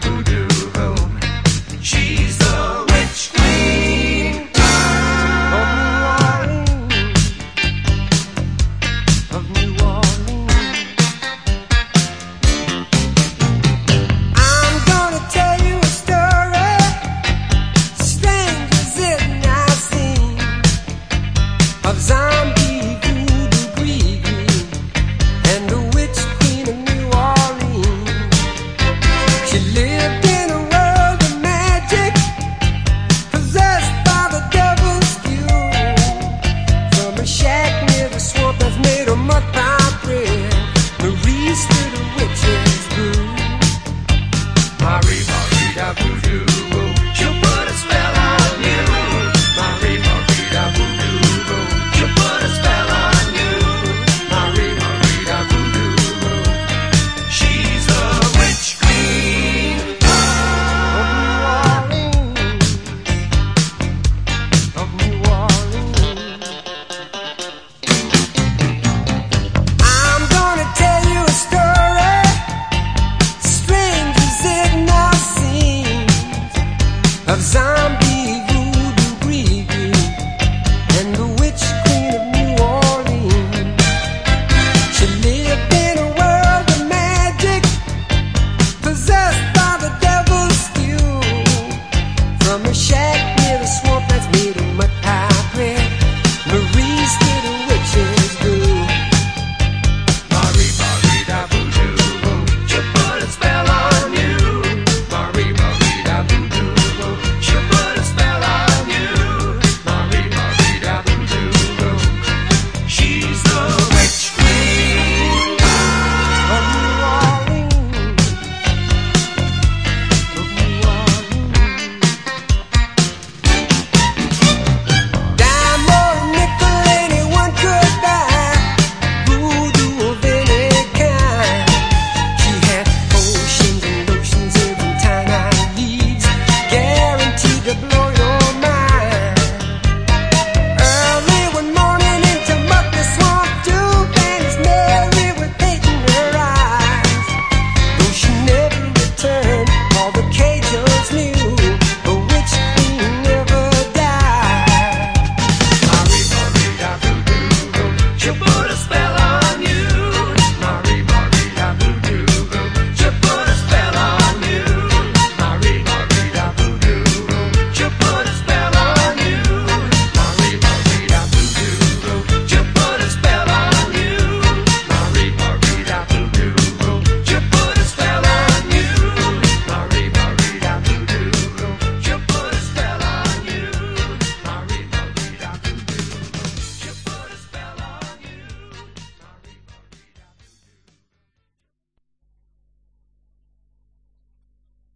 voodoo. of zombies.